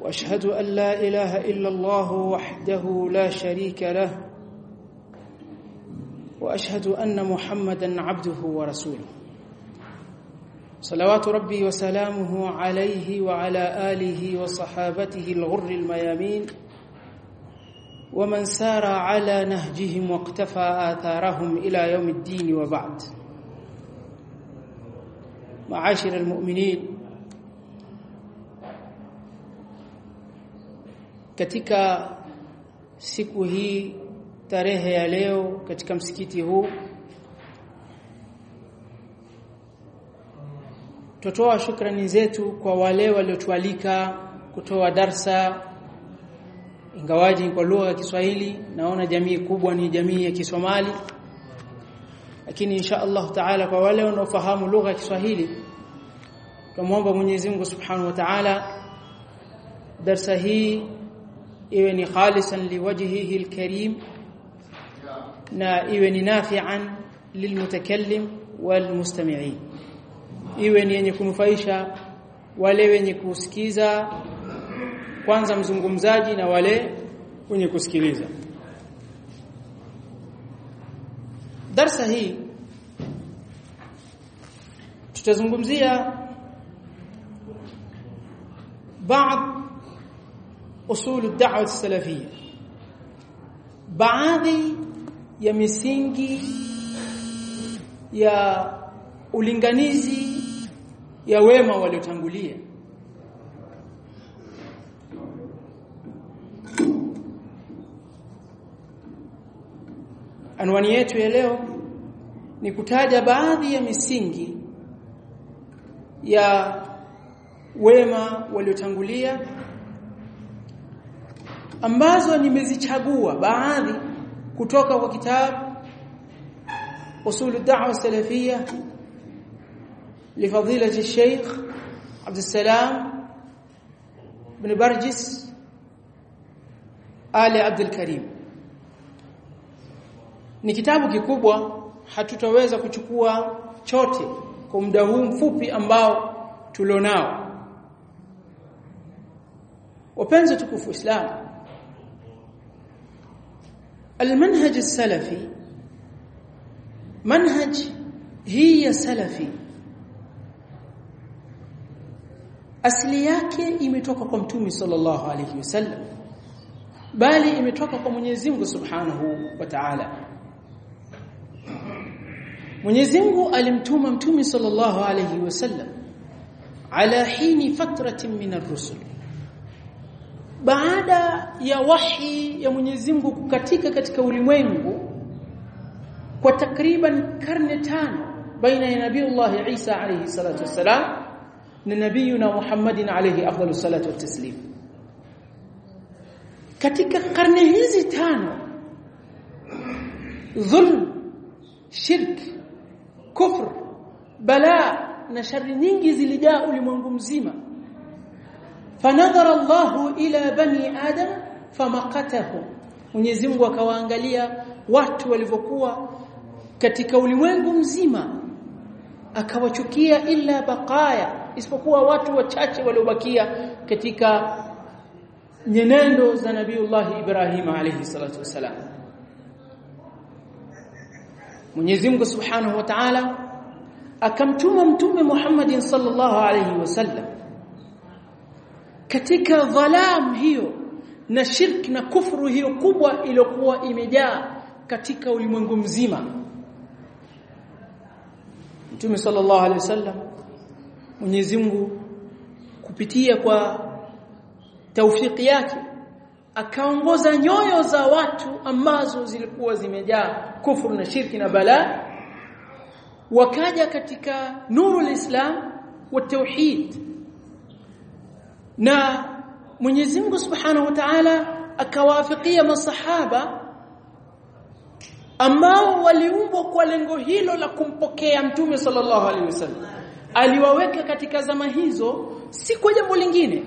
وأشهد أن لا إله إلا الله وحده لا شريك له وأشهد أن محمدا عبده ورسوله. صلوات ربي وسلامه عليه وعلى آله وصحابته الغر الميامين ومن سار على نهجهم واقتفى آثارهم إلى يوم الدين وبعد. معاشر المؤمنين katika siku hii tarehe ya leo katika msikiti huu. Tutoa shukrani zetu kwa wale waliotualika kutoa darsa. Ingawaji kwa lugha ya Kiswahili naona jamii kubwa ni jamii ya Kisomali. Lakini insha Allah taala kwa wale wanaofahamu lugha ya Kiswahili tumwomba Mwenyezi Mungu Subhanahu wa Ta'ala darsa hii iwe ni khalisan liwajhihi alkarim na iwe ni nafi'an lilmutakallim walmustami'in. Iwe ni yenye kunufaisha wale wenye kusikiza kwanza mzungumzaji na wale wenye kusikiliza. Darsa hii tutazungumzia baadhi usul ad-da'wa as-salafiyya. Baadhi ya misingi ya ulinganizi ya wema waliotangulia. Anwani yetu ya leo ni kutaja baadhi ya misingi ya wema waliotangulia ambazo nimezichagua baadhi kutoka kwa kitabu usul ad-da'wa salafiyya لفضيله الشيخ عبد السلام بن برجس آل عبد الكريم ni kitabu kikubwa hatutaweza kuchukua chote kwa muda huu mfupi ambao tulionao wapenzi tukufu Islam المنهج السلفي منهج هي سلفي asili yake imetoka kwa mtume sallallahu alayhi wasallam bali imetoka kwa Mwenyezi Mungu Subhanahu wa Ta'ala Mwenyezi Mungu alimtuma mtume sallallahu alayhi wasallam ala hini fatratin min ar-rusul baada ya wahi ya Mwenyezi Mungu kukatika katika ulimwengu kwa takriban karne tano baina ya nabiiullah Isa alayhi salatu wassalam na nabiyuna Muhammadin alayhi afdalus salatu wataslim katika karne hizi tano dhulm shirk kufr balaa na shari nyingi zilijaa ulimwengu mzima fanadhara Allahu ila bani adam famakatahu Mwenyezi Mungu akawaangalia watu walivyokuwa katika ulimwengu mzima akawachukia illa baqaya isipokuwa watu wachache waliobakia katika nyenendo za Nabiiullah Ibrahim alayhi salatu wasalam Mwenyezi Mungu Subhanahu wa Ta'ala akamtuma mtume Muhammadin sallallahu alayhi wasallam katika dhalam hiyo na shirk na kufuru hiyo kubwa iliyokuwa imejaa katika ulimwengu mzima. Mtume sallallahu alaihi wasallam Mwenyezi Mungu kupitia kwa taufiki yake akaongoza nyoyo za watu ambazo zilikuwa zimejaa kufuru na shirki na balaa wakaja katika nuru islam wa tauhid na Mwenyezi Mungu Subhanahu wa Ta'ala akawafikia masahaba ambao waliumbwa kwa lengo hilo la kumpokea Mtume sallallahu alaihi wasallam. Aliwaweka katika zama hizo si kwa jambo lingine.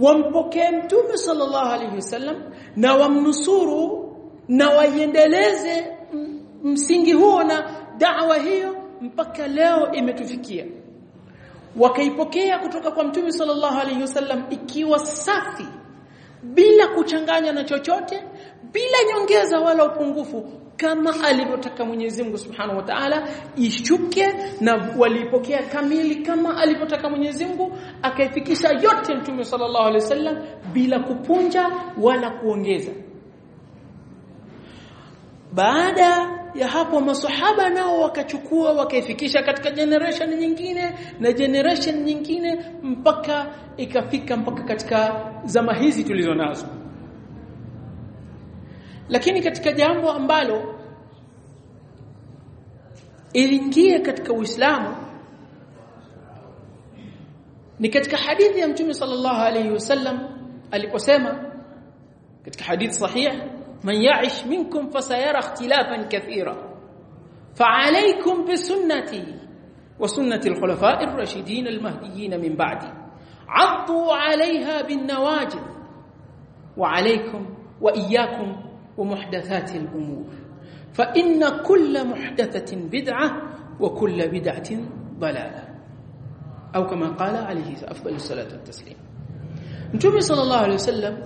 Wampokee Mtume sallallahu alaihi wasallam na wamnusuru na waiendeleze msingi huo na da'wa hiyo mpaka leo imetufikia wakaipokea kutoka kwa Mtume sallallahu alaihi wasallam ikiwa safi bila kuchanganya na chochote bila nyongeza wala upungufu kama alivyotaka Mwenyezi Mungu Subhanahu wa Ta'ala ishuke na walipokea kamili kama alivyotaka Mwenyezi Mungu akaifikisha yote Mtume sallallahu alaihi wasallam bila kupunja wala kuongeza. Baada ya hapo masahaba nao wakachukua wakaifikisha katika generation nyingine na generation nyingine mpaka ikafika mpaka katika zama hizi tulizonazo lakini katika jambo ambalo iliingia katika Uislamu ni katika hadithi ya Mtume sallallahu alayhi wasallam aliposema katika hadithi sahih من يعش منكم فسيرى اختلافا كثيرا. فعليكم بسنتي وسنة الخلفاء الراشدين المهديين من بعدي. عضوا عليها بالنواجذ وعليكم وإياكم ومحدثات الأمور. فإن كل محدثة بدعة وكل بدعة ضلالة. أو كما قال عليه أفضل الصلاة والتسليم. نتومي صلى الله عليه وسلم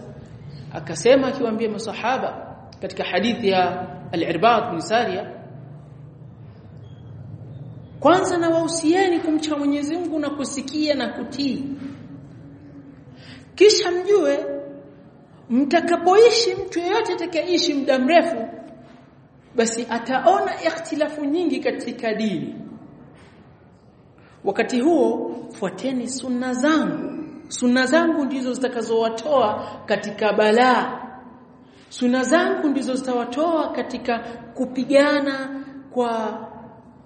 أكسيما akasema akiwaambia صحابة katika hadithi ya al-Irbad bin Sariya kwanza na wahusieni kumcha Mwenyezi Mungu na kusikia na kutii. Kisha mjue mtakapoishi mtu yeyote atakayeishi muda mrefu basi ataona ikhtilafu nyingi katika dini. Wakati huo fuateni sunna zangu. Sunna zangu ndizo zitakazowatoa katika balaa sunna zangu ndizo zitawatoa katika kupigana kwa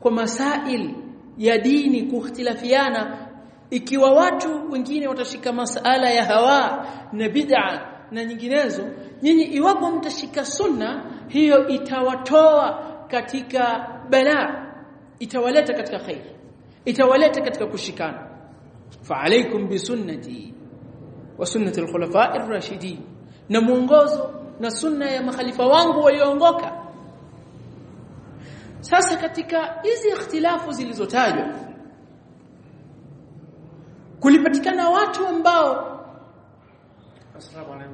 kwa masail ya dini kuhtilafiana. Ikiwa watu wengine watashika masala ya hawa na bid'a na nyinginezo nyinyi iwapo mtashika sunna hiyo itawatoa katika balaa itawaleta katika khair itawaleta katika kushikana. Fa alaikum bi sunnati wa sunnati al-khulafa ar-rashidin na mwongozo na sunna ya makhalifa wangu walioongoka sasa katika hizi ikhtilafu zilizotajwa kulipatikana watu ambao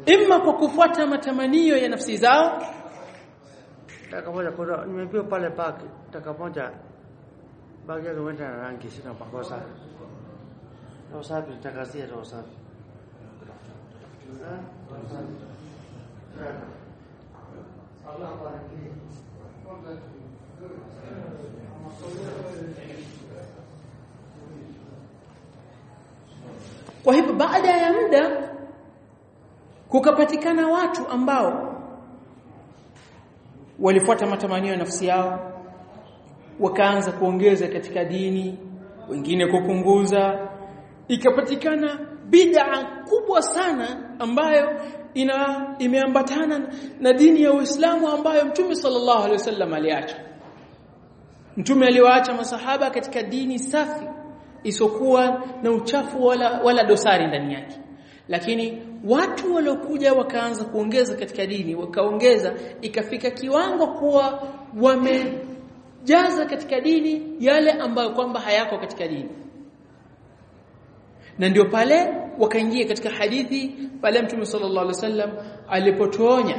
imma kwa kufuata matamanio ya nafsi zao Taka moja kwa nimepewa pale baki taka moja baki ya kwenda na rangi sina makosa. Roho safi takazia roho safi. Kwa hivyo baada ya muda kukapatikana watu ambao walifuata matamanio ya nafsi yao wakaanza kuongeza katika dini wengine kupunguza ikapatikana bid'a kubwa sana ambayo ina imeambatana na dini ya Uislamu ambayo Mtume sallallahu alaihi wasallam aliacha. Mtume aliwaacha masahaba katika dini safi isokuwa na uchafu wala, wala dosari ndani yake. Lakini watu waliokuja wakaanza kuongeza katika dini wakaongeza ikafika kiwango kuwa wamejaza katika dini yale ambayo kwamba hayako katika dini na ndio pale wakaingia katika hadithi pale Mtume sallallahu alaihi wasallam alipotuonya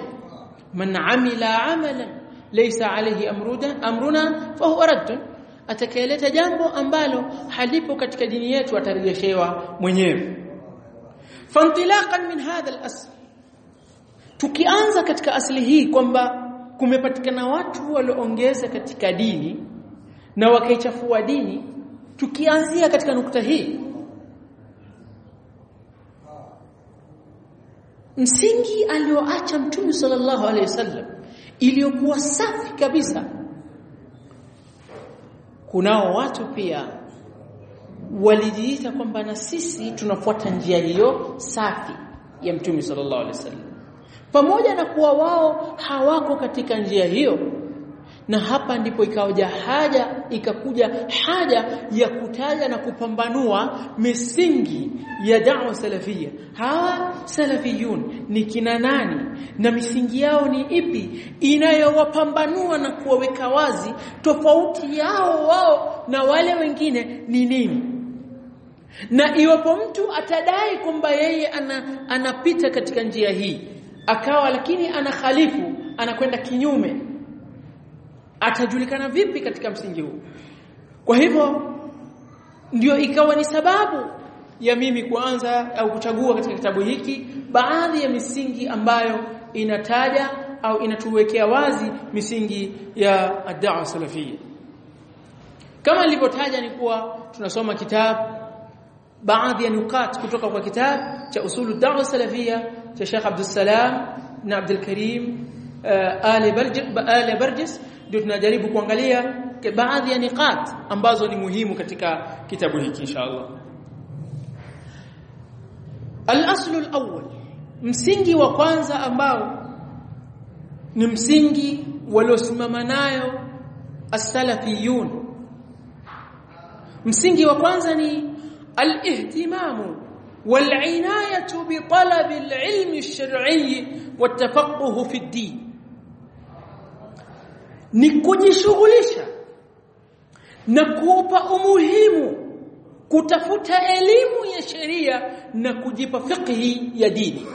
man amila amalan laysa alayhi amruna amruna fahuwa raddun. Atakayeleta jambo ambalo halipo katika dini yetu atarejeshewa mwenyewe. Fantilaqan min hadha al-asl. Tukianza katika asli hii kwamba kumepatikana watu walioongeza katika dini na wakaichafua dini tukianzia katika nukta hii msingi alioacha mtume sallallahu alaihi wasallam iliyokuwa safi kabisa. Kunao watu pia walijiita kwamba na sisi tunafuata njia hiyo safi ya mtume sallallahu alaihi wasallam. Pamoja na kuwa wao hawako katika njia hiyo na hapa ndipo ikaoja haja ikakuja haja ya kutaja na kupambanua misingi ya da'wa salafia hawa salafiyun ni kina nani? Na misingi yao ni ipi? Inayowapambanua na kuwaweka wazi tofauti yao wao na wale wengine ni nini? Na iwapo mtu atadai kwamba yeye ana, anapita katika njia hii akawa lakini ana khalifu anakwenda kinyume atajulikana vipi katika msingi huu? Kwa hivyo ndio ikawa ni sababu ya mimi kuanza au kuchagua katika kitabu hiki baadhi ya misingi ambayo inataja au inatuwekea wazi misingi ya ad-da'wa salafiyya. Kama nilivyotaja ni kuwa tunasoma kitabu baadhi ya nukat kutoka kwa kitabu cha usulu ad-da'wa salafiyya cha Sheikh Abdul Salam na Abdul Karim Ali Ali Barjis ndio tunajaribu kuangalia baadhi ya niqat ambazo ni muhimu katika kitabu hiki inshallah al-aslu al-awwal msingi wa kwanza ambao ni msingi waliosimama nayo as-salafiyun. Msingi wa kwanza ni al-ihtimamu wal-inayatu bi talabi al-ilmi ash-shar'i wa at-tafaqquh fi ad-din ni kujishughulisha na kuupa umuhimu kutafuta elimu ya sheria na kujipa fiqhi ya dini.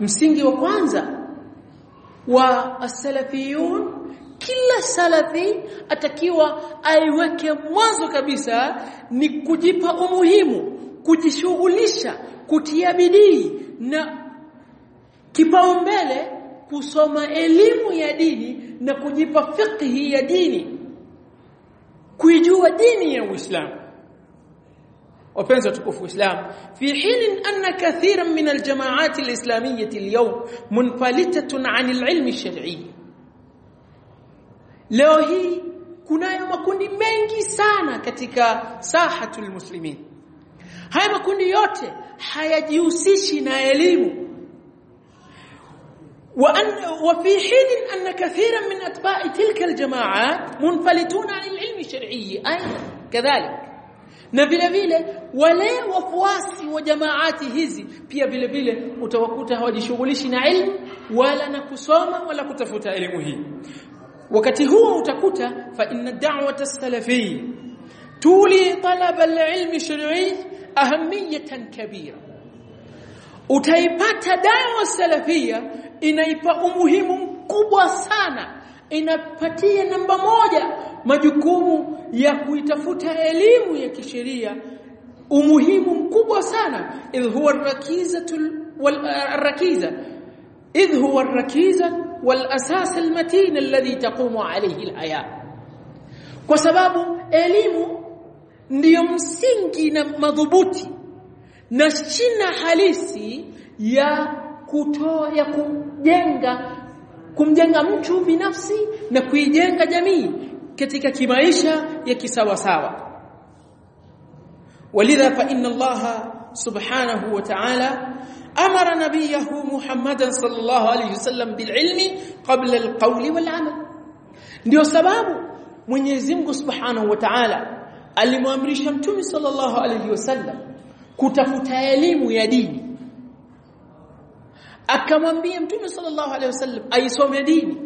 Msingi wa kwanza wa as-salafiyun kila salafi atakiwa aiweke mwanzo kabisa ni kujipa umuhimu kujishughulisha kutia bidii na kipaumbele kusoma elimu ya dini na kujipa fiqhi ya dini kuijua dini ya Uislamu. Wapenzi watukufu Uislamu fi hin anna kathiran min aljamaat alislamiyyah alyawm munfalitatun an alilm alshar'i leo hii kunayo makundi mengi sana katika sahatul muslimin. Haya makundi yote hayajihusishi na elimu وأن وفي حين أن كثيرا من أتباع تلك الجماعات منفلتون عن العلم الشرعي. أيضا كذلك. نبيل بيلة ولا وفواسي وجماعات هذي بيا بيلة بيلة متوقوتها وجشغلش علم ولا نكسوما ولا كتفوت علمه وكتي هو متكوتا فإن الدعوة السلفية تولي طلب العلم الشرعي أهمية كبيرة. وتيبات dawa السلفية inaipa umuhimu mkubwa sana inapatia namba moja majukumu ya kuitafuta elimu ya kisheria umuhimu mkubwa sana idh huwa rakizatul wal rakiza idh huwa rakiza wal asas al matin alladhi taqumu alayhi al haya kwa sababu elimu ndiyo msingi na madhubuti na shina halisi ya kutoa ya kujenga kumjenga mtu binafsi na kuijenga jamii katika kimaisha ya kisawasawa. Walidha fa inna allaha subhanahu wa ta'ala amara nabiyahu muhammadan sallallahu alayhi wasallam bililmi qabla alqawli walamal ndio sababu Mwenyezi Mungu subhanahu wa ta'ala alimwamrisha mtume sallallahu alayhi wasallam kutafuta elimu ya dini akamwambia mtume sallallahu alaihi wasallam aisome dini.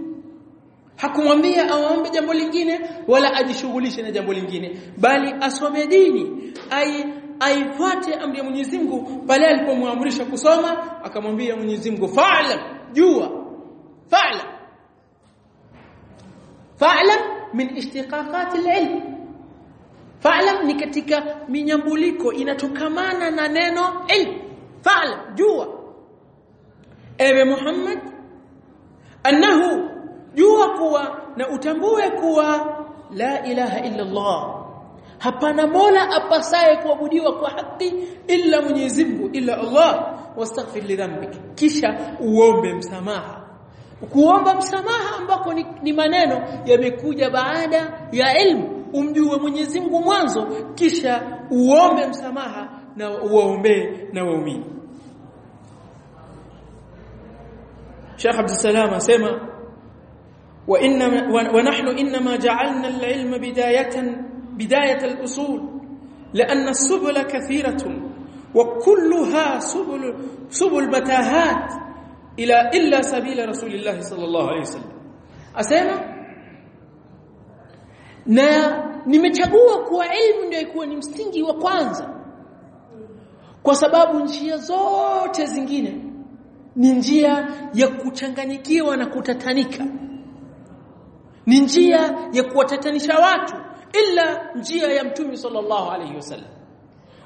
Hakumwambia aombe jambo lingine wala ajishughulishe na jambo lingine bali asome dini ai aifuate amri ya Mwenyezi Mungu pale alipomwamrisha kusoma. Akamwambia Mwenyezi Mungu fa'lam jua fa'lam fa'lam min ishtiqaqat al-ilm fa'lam ni katika minyambuliko inatokamana na neno ilm fa'lam jua ewe Muhammad annahu jua kuwa na utambue kuwa la ilaha illa Allah hapana mola apasaye kuabudiwa kwa haki illa Mwenyezi Mungu illa Allah. Wastaghfir li dhanbik. Kisha uombe msamaha. Kuomba msamaha ambako ni, ni maneno yamekuja baada ya ilmu. Umjue Mwenyezi Mungu mwanzo kisha uombe msamaha na uwaombee na waumini Sheikh Abdul Salam asema wa inna wa nahnu inma ja'alna al-ilma bidayatan bidayat al-usul لأن السبل كثيرة وكلها سبل سبل متاهات إلى إلا سبيل رسول الله صلى الله عليه وسلم أسمع na nimechagua kuwa elimu ndio ikuwa ni msingi wa kwanza kwa sababu njia zote zingine ni njia ya kuchanganyikiwa na kutatanika. Ni njia ya kuwatatanisha watu ila njia ya mtume sallallahu alayhi wasallam.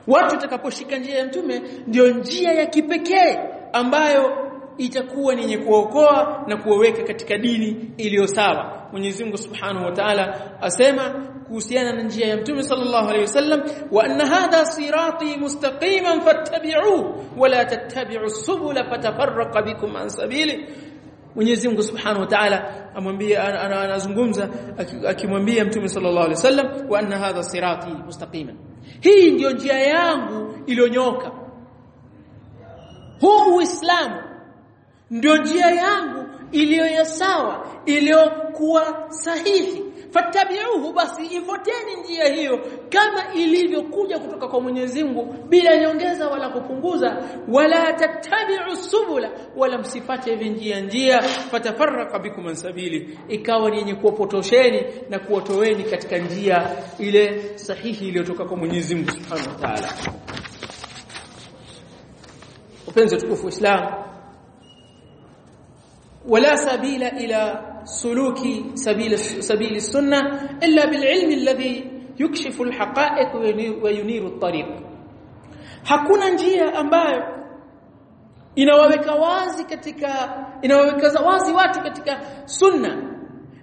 Watu watakaposhika njia ya mtume ndio njia ya kipekee ambayo itakuwa ni yenye kuokoa na kuwaweka katika dini iliyo sawa. Mwenyezi Mungu Subhanahu wa Ta'ala asema kuhusiana na njia ya Mtume sallallahu alayhi wasallam wa anna hadha sirati mustaqiman fattabi'uhu wa la tattabi'u subula fatafarraqa bikum an sabili. Mwenyezi Mungu Subhanahu wa Ta'ala amwambia anazungumza akimwambia Mtume sallallahu alayhi wasallam wa anna hadha sirati mustaqiman. Hii ndiyo njia yangu iliyonyoka. Huu Uislamu ndio njia yangu iliyo sawa iliyokuwa sahihi fatabiuhu basi ifuateni njia hiyo kama ilivyokuja kutoka kwa Mwenyezi Mungu bila nyongeza wala kupunguza. Wala tattabi'u subula wala msifate hivi njia njia. Fatafarraqa bikum ansabili ikawa ni yenye kuwapotosheni na kuwatoweni katika njia ile sahihi iliyotoka kwa Mwenyezi Mungu Subhanahu wa Ta'ala. Upenzi tukufu Islam wala sabila ila سلوك سبيل سبيل السنة إلا بالعلم الذي يكشف الحقائق وينير الطريق. حكونا نجيا أمباي إنواوك وازي كتك إنواوك وازي واتك كتك سنة.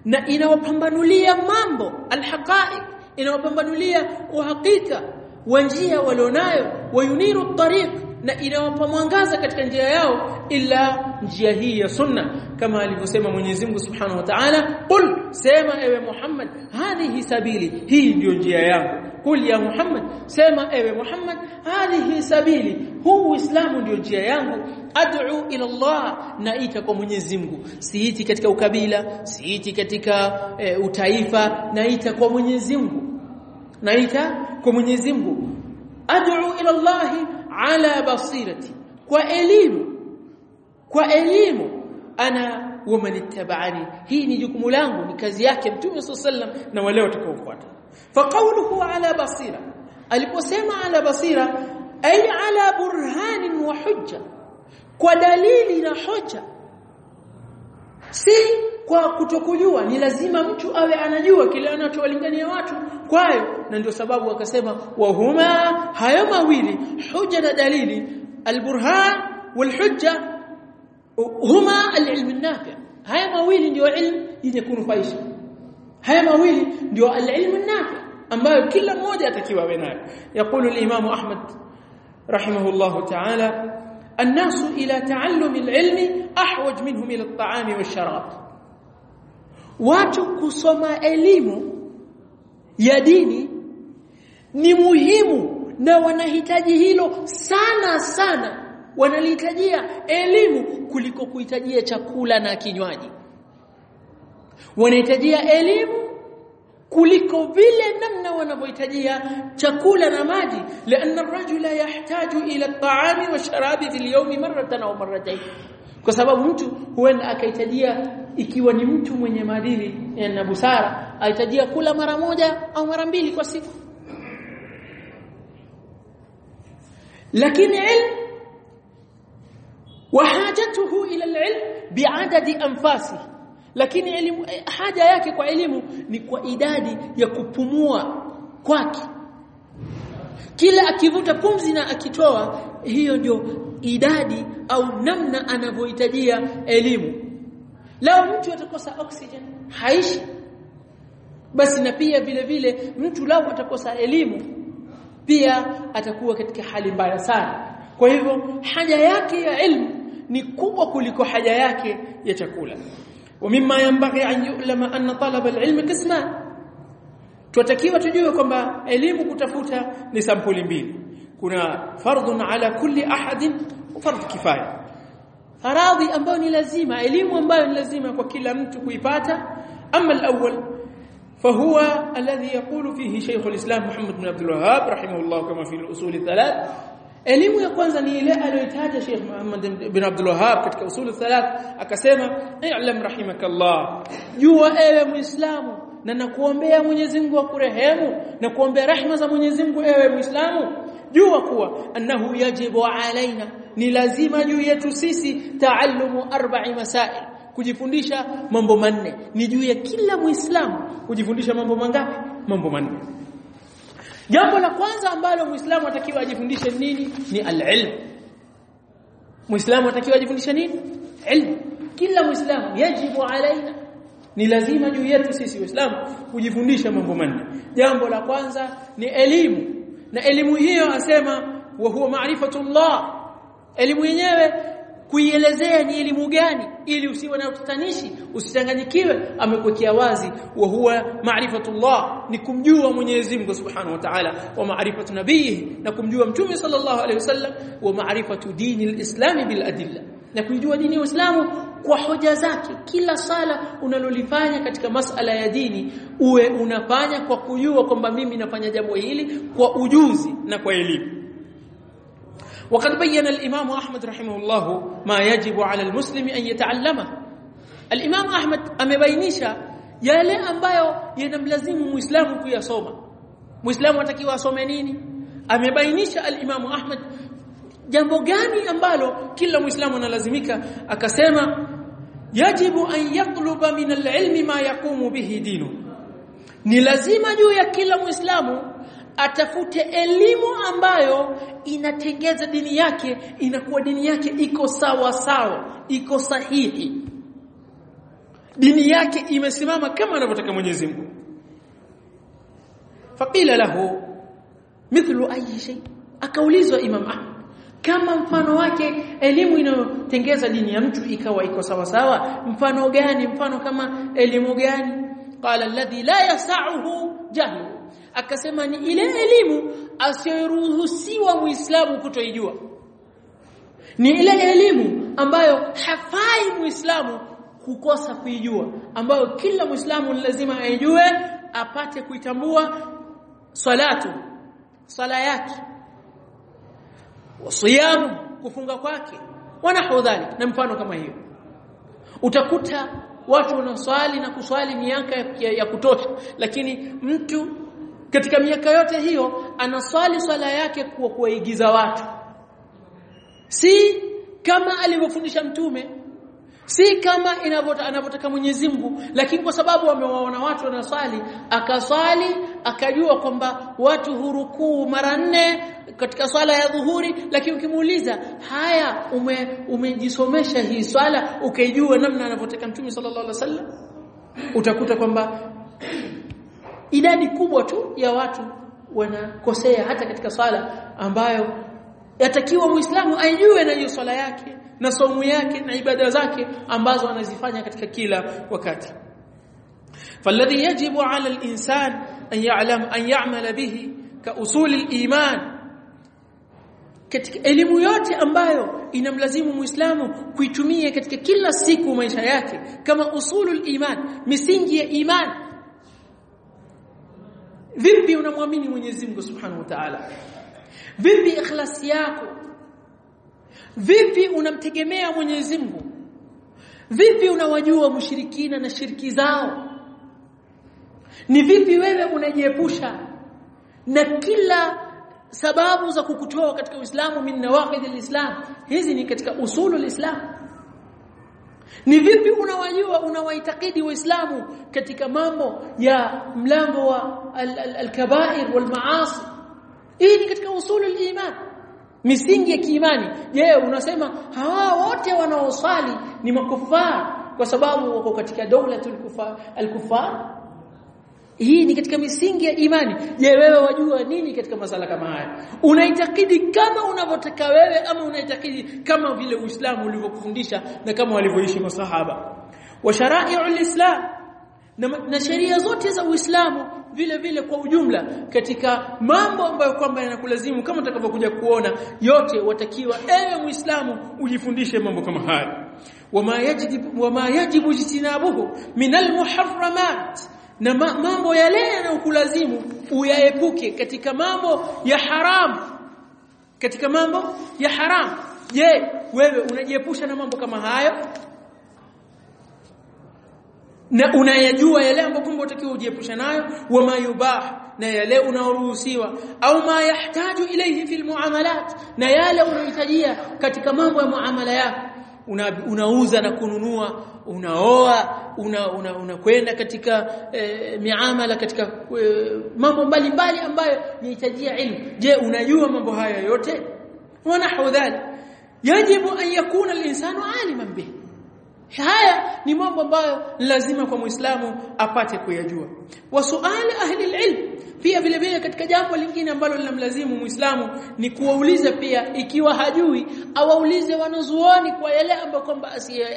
نا إنواوك مبنولية مامبو الحقائق إنواوك مبنولية وحقيقة wa njia walionayo wayuniru tariq na inawapa mwangaza katika njia yao ila njia hii ya sunna. Kama alivyosema Mwenyezi Mungu Subhanahu wa Ta'ala qul sema ewe Muhammad hadhihi sabili hii ndio njia yangu. Qul ya Muhammad sema ewe Muhammad hadhihi sabili huu Uislamu ndio njia yangu. Ad'u ila Allah naita kwa Mwenyezi Mungu. Siiti katika ukabila siiti katika e, utaifa naita kwa Mwenyezi Mungu naita kwa Mwenyezi Mungu ad'u ila Allah ala basirati. Kwa elimu kwa elimu ana waman ittaba'ani. Hii ni jukumu langu ni kazi yake mtume sallam na wale watakaofuata. Fa qawluhu ala basira. Aliposema ala basira ay ala burhanin wa hujja. Kwa dalili na hoja. Si kwa kutokujua ni lazima mtu awe anajua kile anachowalingania watu kwayo na ndio sababu akasema wa huma hayo mawili hujja na dalili alburhan walhujja huma alilm an-nafi haya mawili ndio ilmu yenye kunufaisha haya mawili ndio alilm an-nafi ambayo kila mmoja atakiwa awe nayo yakulu al-imam ahmad rahimahullah ta'ala الناس إلى تعلم العلم أحوج منهم إلى الطعام والشراب watu kusoma elimu ya dini ni muhimu na wanahitaji hilo sana sana wanalihitajia elimu kuliko kuhitajia chakula na kinywaji wanahitajia elimu kuliko vile namna wanavyohitajia chakula na maji لان الرجل يحتاج الى الطعام والشراب في اليوم مره او مرتين kwa sababu mtu huenda akahitajia ikiwa ni mtu mwenye maadili na busara ahitajia kula mara moja au mara mbili kwa siku lakini ilmu وحاجته الى العلم بعدد انفاسه lakini elimu haja yake kwa elimu ni kwa idadi ya kupumua kwake kila akivuta pumzi na akitoa hiyo ndio idadi au namna anavyohitajia elimu lao mtu atakosa oxygen haishi basi na pia vile vile mtu lao atakosa elimu pia atakuwa katika hali mbaya sana kwa hivyo haja yake ya ilmu ni kubwa kuliko haja yake ya chakula ومما ينبغي أن يعلم أن طلب العلم قسمان tutakiwa tujue kwamba elimu kutafuta ni sampuli mbili kuna fardhun ala kulli ahadin fardh kifaya faradhi ambayo ni lazima elimu ambayo ni lazima kwa kila mtu kuipata ama alawwal فهو الذي يقول فيه شيخ الإسلام محمد بن عبد الوهاب رحمه الله كما في الأصول الثلاث elimu ya kwanza ni ile aliyotaja Sheikh Muhammad bin Abdul Wahhab katika usulu thalath akasema i'lam rahimakallah jua ewe muislamu na nakuombea Mwenyezi Mungu akurehemu na kuombea rehema za Mwenyezi Mungu ewe muislamu jua kuwa annahu yajibu alaina ni lazima juu yetu sisi taallumu arba'i masail kujifundisha mambo manne ni juu ya kila muislamu kujifundisha mambo mangapi mambo manne Jambo la kwanza ambalo Muislamu atakiwa ajifundishe nini? Ni al-ilm. Muislamu atakiwa ajifundishe nini? ilm Kila Muislamu yajibu alaina ni lazima juu yetu sisi Waislamu kujifundisha mambo manne. Jambo la kwanza ni elimu. Na elimu hiyo asema wa huwa maarifatullah. Elimu yenyewe kuielezea ni elimu gani ili usiwe na utatanishi usichanganyikiwe amekuwekea wazi wa huwa maarifatullah ni kumjua Mwenyezi Mungu Subhanahu wa Ta'ala wa maarifatu nabii na kumjua mtume sallallahu alaihi wasallam wa maarifatu dini alislam bil adilla na kujua dini ya Uislamu kwa hoja zake kila sala unalolifanya katika masala ya dini uwe unafanya kwa kujua kwamba mimi nafanya jambo hili kwa ujuzi na kwa elimu وقد بين الإمام أحمد رحمه الله ما يجب على المسلم أن يتعلمه الإمام أحمد amebainisha yale ambayo yanamlazimu muislamu kuyasoma muislamu atakiwa asome nini amebainisha al-Imam Ahmad jambo gani ambalo kila muislamu analazimika akasema yajibu an yatluba min alilmi ma yaqumu bihi dinu. Ni lazima juu ya kila muislamu atafute elimu ambayo inatengeza dini yake inakuwa dini yake iko sawa sawa iko sahihi. Dini yake imesimama kama anavyotaka Mwenyezi Mungu. Faqila lahu mithlu ayi shay. Akaulizwa Imam Ahmad kama mfano wake elimu inayotengeza dini ya mtu ikawa iko sawa sawa mfano gani? Mfano kama elimu gani? Qala alladhi la yas'uhu jahlu. Akasema ni ile elimu asiyoruhusiwa muislamu kutoijua. Ni ile elimu ambayo hafai muislamu kukosa kuijua ambayo kila muislamu lazima aijue apate kuitambua salatu sala yake wasiyamu kufunga kwake wanahu dhalik na mfano kama hiyo. Utakuta watu wanaswali na kuswali miaka ya, ya kutosha lakini mtu katika miaka yote hiyo anaswali swala yake kwa kuwaigiza watu. Si kama alivyofundisha mtume si kama anavyotaka Mwenyezi Mungu lakini kwa sababu wamewaona watu wanaswali akaswali akajua kwamba watu hurukuu mara nne katika swala ya dhuhuri lakini ukimuuliza haya ume, umejisomesha hii swala ukijua namna anavyotaka mtume sallallahu alaihi wasallam? Utakuta kwamba idadi kubwa tu ya watu wanakosea hata katika swala ambayo yatakiwa muislamu aijue na hiyo swala yake na somo yake na ibada zake ambazo anazifanya katika kila wakati فالذي يجب على الإنسان أن يعلم أن يعمل به كأصول الإيمان katika elimu yote ambayo inamlazimu muislamu kuitumia katika kila siku maisha yake kama usulul iman misingi ya iman vipi unamwamini Mwenyezi Mungu Subhanahu wa Ta'ala Vipi ikhlasi yako? Vipi unamtegemea Mwenyezi Mungu? Vipi unawajua mushirikina na shiriki zao? Ni vipi wewe unajiepusha na kila sababu za kukutoa katika Uislamu min nawaqid alislam? Hizi ni katika usulu islam ni vipi unawajua unawaitakidi waislamu katika mambo ya mlango wa al-kaba'ir wal maasi hii ni katika usulul iman misingi ya kiimani. Je unasema hawa wote wanaosali ni makufar kwa sababu wako katika dawla kufar al-kufar. Hii ni katika misingi ya imani. Je wewe wajua nini katika masala kama haya? Unaitakidi kama unavyotaka wewe ama unaitakidi kama vile uislamu ulivyokufundisha na kama walivyoishi masahaba. Wa shara'i'ul islam na, na sheria zote za uislamu vile vile kwa ujumla katika mambo ambayo kwamba yanakulazimu kama utakavyokuja kuona yote watakiwa ewe muislamu ujifundishe mambo kama haya. Wama yajibu wama yajibu jitinabuhu min almuharramat na mambo yale yanayokulazimu uyaepuke katika mambo ya haram. Katika mambo ya haram. Je wewe unajiepusha na mambo kama hayo na unayajua yale ambayo kumbe utakiwa ujiepusha nayo wa yubah na yale unaoruhusiwa au ma yahtaju ilayhi fil muamalat na yale unahitajia katika mambo ya muamala yako. Una, unauza na kununua unaoa unakwenda una, una katika e, miamala katika e, mambo mbalimbali ambayo yahitajia ilmu. Je unajua mambo haya yote? Wanahu dhalik. Yajibu an yakuna al-insanu aliman bihi haya ni mambo ambayo lazima kwa muislamu apate kuyajua. Wa suali ahli alilm pia vile vile katika jambo lingine ambalo linamlazimu muislamu ni kuwauliza pia ikiwa hajui awaulize wanazuoni kwa yale ambayo kwamba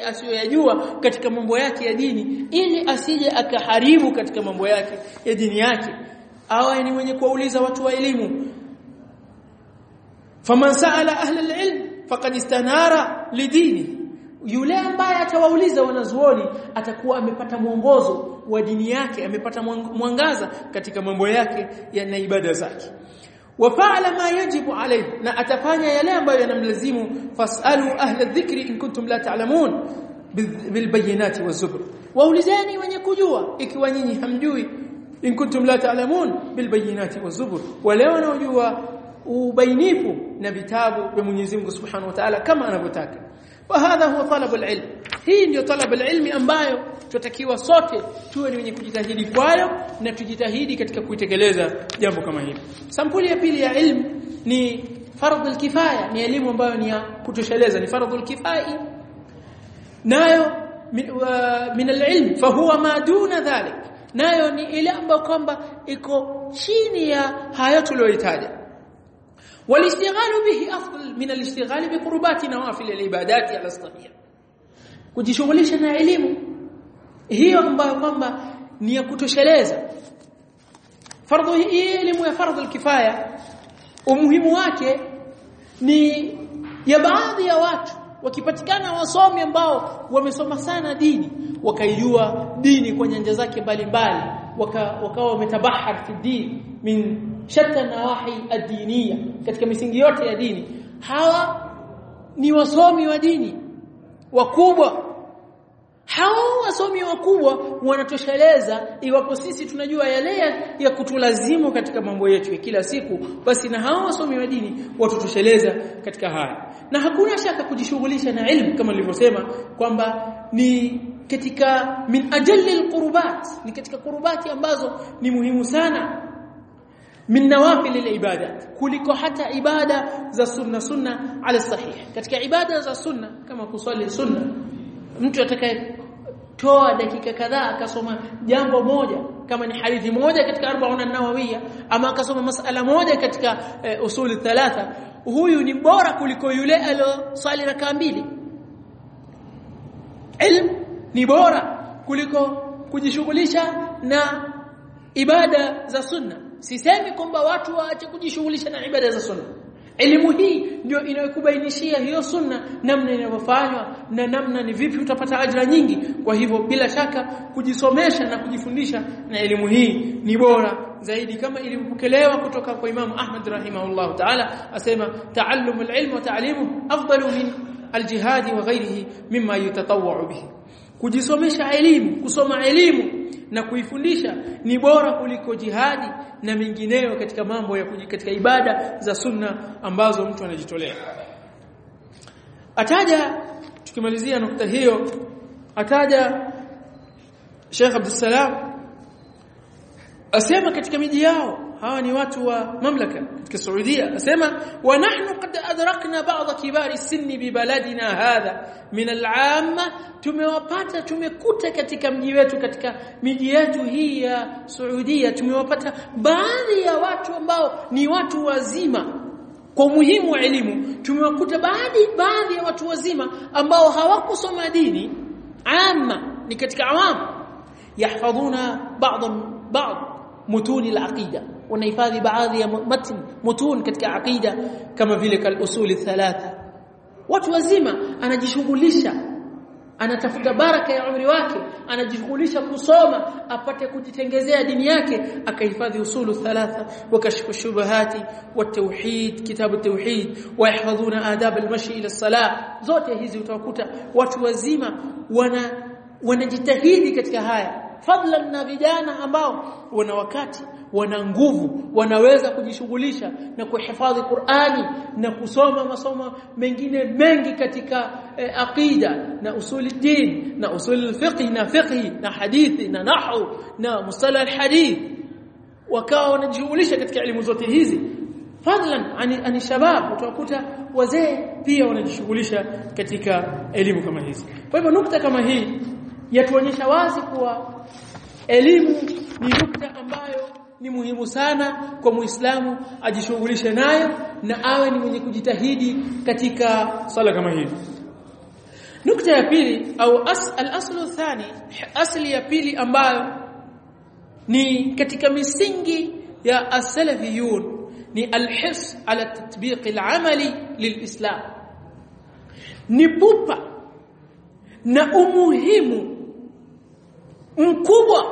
asiyoyajua katika mambo yake ya dini ili asije akaharibu katika mambo yake ya dini yake. Awa ni mwenye kuwauliza watu wa elimu. Faman saala ahli alilm faqad istanara lidini yule ambaye atawauliza wanazuoni atakuwa amepata mwongozo wa dini yake amepata mwangaza katika mambo yake na ibada zake. Wafa'ala ma yajibu alayhi na atafanya yale ambayo yanamlazimu. Fasalu ahla dhikri in kuntum la ta'lamun bilbayinati wazubur waulizeni wenye kujua ikiwa nyinyi hamjui in kuntum la ta'lamun bilbayinati wazubur wale wanaojua ubainifu na vitabu vya Mwenyezi Mungu Subhanahu wa Ta'ala kama anavyotaka wa hadha huwa talab alilm. Hii ndio talab alilm ambayo tutakiwa sote tuwe ni wenye kujitahidi kwayo na tujitahidi katika kuitekeleza jambo kama hili. Sampuli ya pili ya ilmu ni fardhu alkifaya ni elimu ambayo ni ya kutosheleza ni fardhu alkifai. Nayo min alilm fahuwa ma duna dhalik. Nayo ni ile ambayo kwamba iko chini ya hayo tuliyohitaji والاشتغال به افضل من الاشتغال بقربات نوافل العبادات على الصحيح kujishughulisha na elimu hiyo ambayo kwamba ni ya kutosheleza fardhu hii elimu ya fardhu kifaya umuhimu wake ni ya baadhi ya watu wakipatikana wasomi ambao wamesoma sana dini wakaijua dini kwa nyanja zake mbalimbali wakawa wametabahar fi din min shatta nawahi ad-diniya. Katika misingi yote ya dini hawa ni wasomi wa dini wakubwa. Hawa wasomi wakubwa wanatosheleza iwapo sisi tunajua yale ya kutulazimu katika mambo yetu ya kila siku basi na hawa wasomi wa dini watutosheleza katika haya. Na hakuna shaka kujishughulisha na ilmu kama nilivyosema kwamba ni katika min ajalli al ni katika kurubati ambazo ni muhimu sana min nawafil alibadat kuliko hata ibada za sunna sunna ala sahih. Katika ibada za sunna kama kusali sunna mtu atakaye toa dakika kadhaa akasoma jambo moja kama ni hadithi moja katika 40 an-nawawiyya ama akasoma masala moja katika e, usuli thalatha huyu ni bora kuliko yule aliyosali rakaa mbili. Ilm ni bora kuliko kujishughulisha na ibada za sunna sisemi kwamba watu waache kujishughulisha na ibada za sunna. Elimu hii ndio inayokubainishia hiyo sunna namna inavyofanywa na namna ni vipi utapata ajira nyingi. Kwa hivyo bila shaka kujisomesha na kujifundisha na elimu hii ni bora zaidi. Kama ilivyopokelewa kutoka kwa Imam Ahmad rahimahullah ta'ala asema ta'allumul ilm wa ta'limuhu afdalu min aljihad wa ghayrihi mimma yatatawwa'u bihi kujisomesha elimu kusoma elimu na kuifundisha ni bora kuliko jihadi na mengineyo katika mambo ya kuji, katika ibada za sunna ambazo mtu anajitolea. Ataja tukimalizia nukta hiyo ataja Sheikh Abdul Salam asema katika miji yao hawa ni watu wa mamlaka katika Saudia asema wa nahnu qad adrakna ba'd kibari sinni bi baladina hadha min al'amma tumewapata tumekuta katika mji wetu katika miji yetu hii ya Saudia tumewapata baadhi ya watu ambao ni watu wazima kwa umuhimu wa elimu tumewakuta baadhi baadhi ya watu wazima ambao hawakusoma dini amma ni katika awamu yahfadhuna ba'd ba'd mutuni al-aqida wanahifadhi baadhi ya matn mutun katika aqida kama vile kal usuli thalatha watu wazima anajishughulisha anatafuta baraka ya umri wake anajishughulisha kusoma apate kujitengezea dini yake akahifadhi usulu thalatha wa kashfu shubahati wa tauhid kitabu tauhid wa yahfadhuna adab al-mashi ila salah zote hizi utakuta watu wazima wana wanajitahidi katika haya fadlan na vijana ambao wana wakati wana nguvu wanaweza kujishughulisha na kuhifadhi Qur'ani na kusoma masomo mengine mengi katika eh, aqida na usuli din na usuli fiqh na fiqh na hadithi na nahwu na mustalah hadith wakawa wanajishughulisha katika elimu zote hizi fadlan ani, ani shabab utakuta wazee pia wanajishughulisha katika elimu kama hizi. Kwa hivyo nukta kama hii yatuonyesha wazi kuwa elimu ni nukta ambayo ni muhimu sana kwa Muislamu ajishughulishe nayo na awe ni mwenye kujitahidi katika sala kama hii. Nukta ya pili au as, al-aslu thani asli ya pili ambayo ni katika misingi ya as-salafiyun ni al-hirs ala tatbiq al-amali lilislam. Ni pupa na umuhimu mkubwa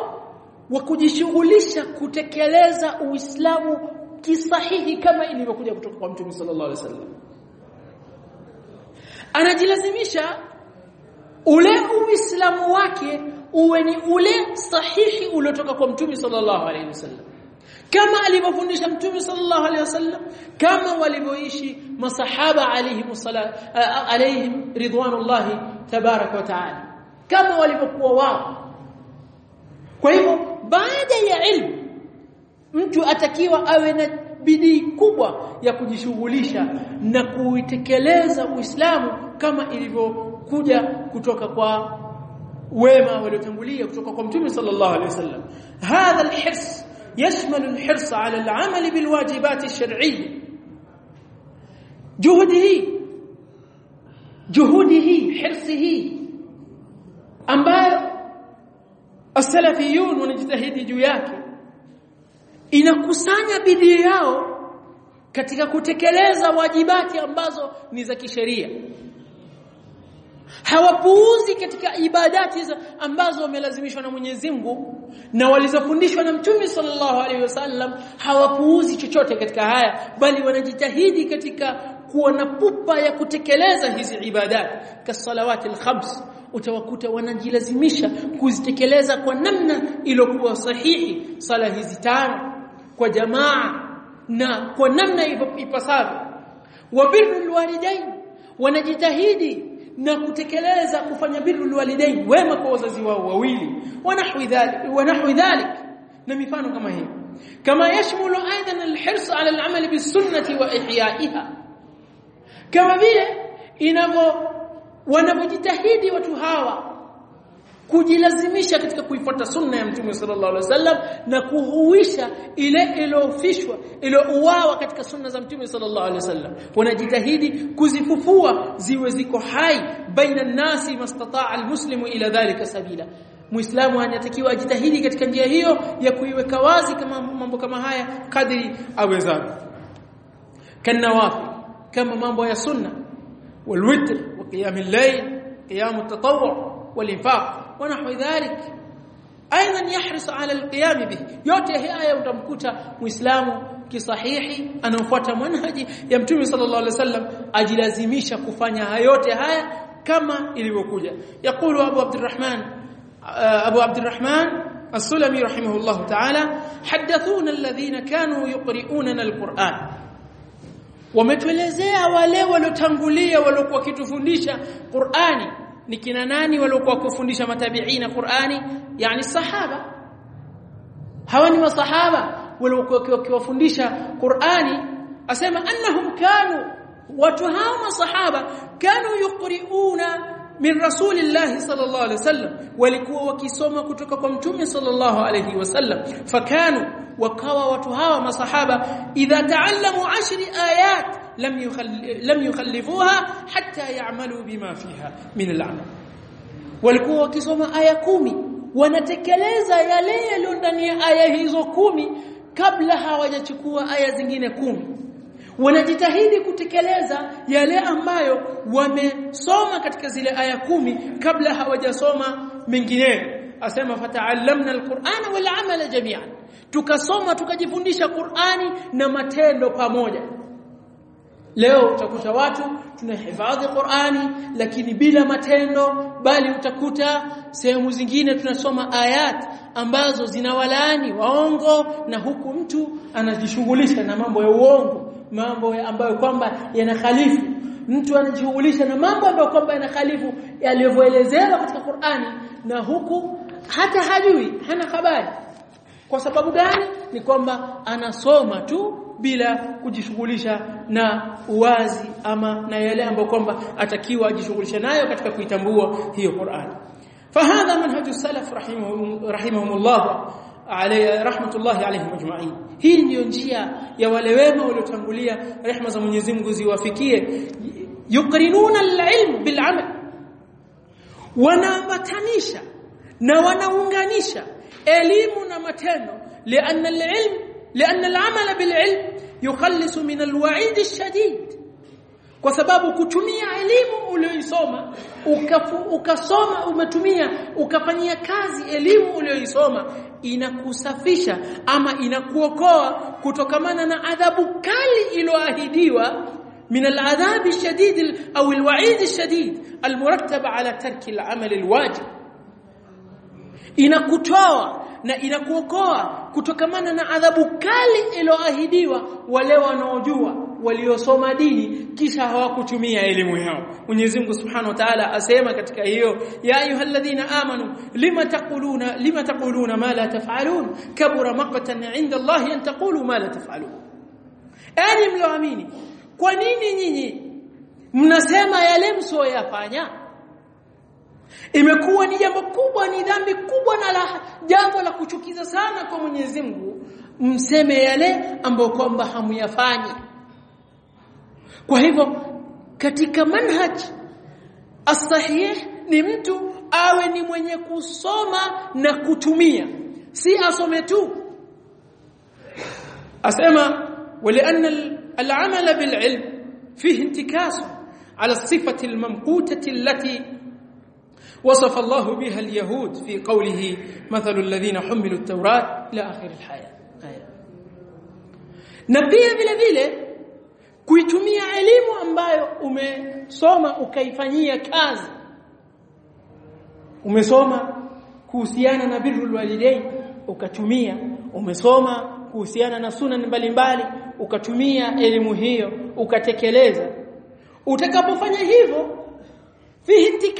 wa kujishughulisha kutekeleza Uislamu kisahihi kama ilivyokuja kutoka kwa Mtume sallallahu alaihi wasallam. Anajilazimisha ule Uislamu wake uwe ni ule sahihi uliotoka kwa Mtume sallallahu alaihi wasallam. Kama alivyofundisha Mtume sallallahu alaihi wasallam, kama walivyoishi masahaba alayhim alayhim ridwanullahi tabaraka wa taala. Kama walivyokuwa wao kwa hivyo baada ya ilmu mtu atakiwa awe na bidii kubwa ya kujishughulisha na kuitekeleza Uislamu kama ilivyokuja kutoka kwa wema waliotangulia kutoka kwa Mtume sallallahu alaihi wasallam hadha alhirs يشمل الحرص على العمل بالواجبات الشرعيه جهده جهده حرصه ambayo as-salafiyun wanajitahidi juu yake. Inakusanya bidii yao katika kutekeleza wajibati ambazo ni za kisheria. Hawapuuzi katika ibadati ambazo wamelazimishwa na Mwenyezi Mungu na walizofundishwa na Mtume sallallahu alaihi wasallam hawapuuzi chochote katika haya bali wanajitahidi katika kuwa na pupa ya kutekeleza hizi ibadati kasalawati al-khams utawakuta wanajilazimisha kuzitekeleza kwa namna iliyokuwa sahihi sala hizi tano kwa jamaa na kwa namna ipasavyo. Wa birrul walidain wanajitahidi na kutekeleza kufanya birrul walidain wema kwa wazazi wao wawili. Wanahwi dhalik na mifano kama hii kama yashmulu aidan alhirs ala al'amal bisunnati wa ihya'iha. Kama vile inavyo wanapojitahidi watu hawa kujilazimisha katika kuifuata sunna ya Mtume sallallahu alaihi wasallam na kuhuisha ile iliyofishwa iliyouawa katika sunna za Mtume sallallahu alaihi wasallam wanajitahidi kuzifufua ziwe ziko hai baina nasi mastataa almuslimu ila dhalika sabila muislamu anatakiwa ajitahidi katika njia hiyo ya kuiweka wazi kama mambo kama haya kadri awezavyo kanawafi kama mambo ya sunna والوتر قيام الليل قيام التطوع والإنفاق ونحو ذلك. أيضا يحرص على القيام به. يوتي هي آية ودمكوتا مسلام كصحيح أنا فتا منهجي. يمتمي صلى الله عليه وسلم أجل زميشة كفانيا. يوتي هاي كما إلي وكوجة يقول أبو عبد الرحمن أبو عبد الرحمن السلمي رحمه الله تعالى حدثونا الذين كانوا يقرئوننا القرآن. Wametuelezea wale waliotangulia waliokuwa kitufundisha Qur'ani. Ni kina nani waliokuwa kufundisha matabiina Qur'ani? Yani sahaba. Hawa ni masahaba waliokuwa wakiwafundisha Qur'ani. Asema annahum kanu watu hao masahaba kanu yuqriuna min rasulillahi sallallahu alaihi wasallam walikuwa wakisoma kutoka kwa mtume sallallahu alaihi wasallam fakanu wakawa watu hawa masahaba idha taallamu ashri ayat lam yukhalli lam yukhallifuha hatta ya'malu bima fiha min al'amal walikuwa wakisoma aya kumi wanatekeleza yale yaliyo ndani ya aya hizo kumi kabla hawajachukua aya zingine kumi wanajitahidi kutekeleza yale ambayo wamesoma katika zile aya kumi kabla hawajasoma mengineyo. Asema fata'allamna alqur'ana wal amala jami'an. Tukasoma tukajifundisha Qur'ani na matendo pamoja. Leo utakuta watu tunahifadhi Qur'ani lakini bila matendo bali utakuta sehemu zingine tunasoma ayat ambazo zinawalaani waongo na huku mtu anajishughulisha na mambo ya uongo mambo ambayo kwamba yanakhalifu mtu anajishughulisha na mambo ambayo kwamba yanakhalifu yalivyoelezewa katika Qur'ani na huku hata hajui hana habari. Kwa sababu gani? Ni kwamba anasoma tu bila kujishughulisha na uwazi ama na yale ambayo kwamba atakiwa ajishughulisha nayo katika kuitambua hiyo Qur'ani. Fahadha manhaju salaf rahimahum rahimahumullah alayhi rahmatullahi alayhim ajma'in hii ndiyo njia ya wale wema waliotangulia rehma za Mwenyezi Mungu ziwafikie yukrinuna al-ilm bil amal wanaambatanisha na wanaunganisha elimu na matendo لأن العلم لأن العمل بالعلم يخلص من الوعيد الشديد kwa sababu kutumia elimu uliyoisoma ukasoma umetumia ukafanyia kazi elimu uliyoisoma inakusafisha ama inakuokoa kutokamana na adhabu kali iliyoahidiwa من العذاب الشديد أو الوعيد الشديد المرتب على ترك العمل الواجب inakutoa na inakuokoa kutokamana na adhabu kali iliyoahidiwa wale wanaojua waliosoma dini kisha hawakutumia elimu yao. Mwenyezi Mungu Subhanahu wa Ta'ala asema katika hiyo ya ayyuhalladhina amanu lima taquluna lima taquluna ma la taf'alun? Kabura maqtan 'inda Allah an taqulu ma la taf'alun. Enyi mlioamini kwa nini nyinyi mnasema yale msioyafanya imekuwa ni jambo kubwa ni dhambi kubwa na la jambo la kuchukiza sana kwa Mwenyezi Mungu. Mseme yale ambayo kwamba hamuyafanyi kwa hivyo katika manhaj as-sahih ni mtu awe ni mwenye kusoma na kutumia. Si asome tu. Asema ولان العمل بالعلم فيه انتكاس على الصفه الممقوته التي وصف الله بها اليهود في قوله مثل الذين حملوا التوراة آخر الحياة na pia vile vile kuitumia elimu ambayo umesoma ukaifanyia kazi. Umesoma kuhusiana na birrul walidain ukatumia. Umesoma kuhusiana na sunan mbalimbali ukatumia elimu hiyo ukatekeleza. Utakapofanya hivyo fihi